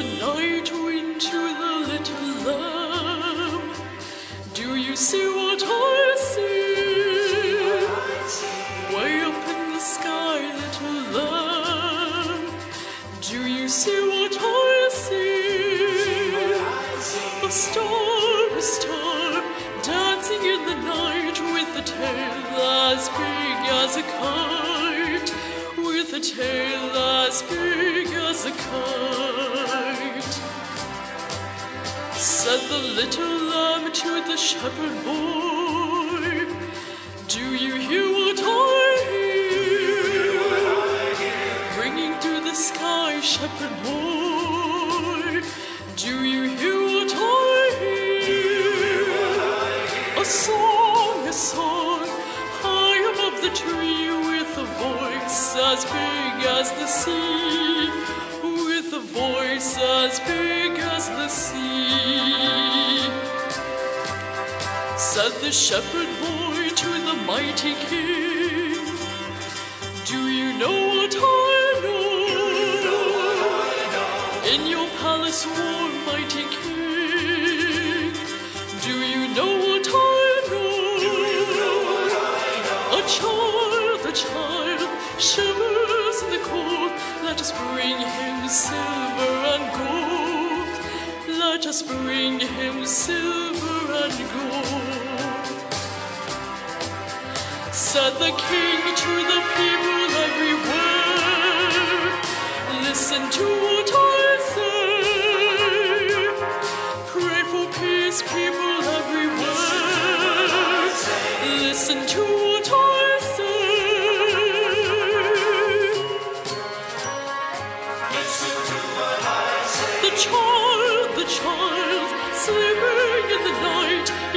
night into the little lamb. Do you see what I see? Way up in the sky, little lamb. Do you see what I see? A star, a star, dancing in the night with a tail as big as a kite. With a tail as big as a kite. Said the little lamb to the shepherd boy, Do you hear what I hear? Ringing through the sky, shepherd boy, Do you hear what I hear? A song, a song, high above the tree, with a voice as big as the sea, with a voice as big Said the shepherd boy to the mighty king, Do you know what I know? In your palace warm, mighty king, do you know what I know? A child, a child shivers Let us bring him silver and gold. Said the king to the people everywhere, Listen to what I say. Pray for peace, people everywhere. Listen to what I say. Listen to what I say. The child, the child, sleeping in the night,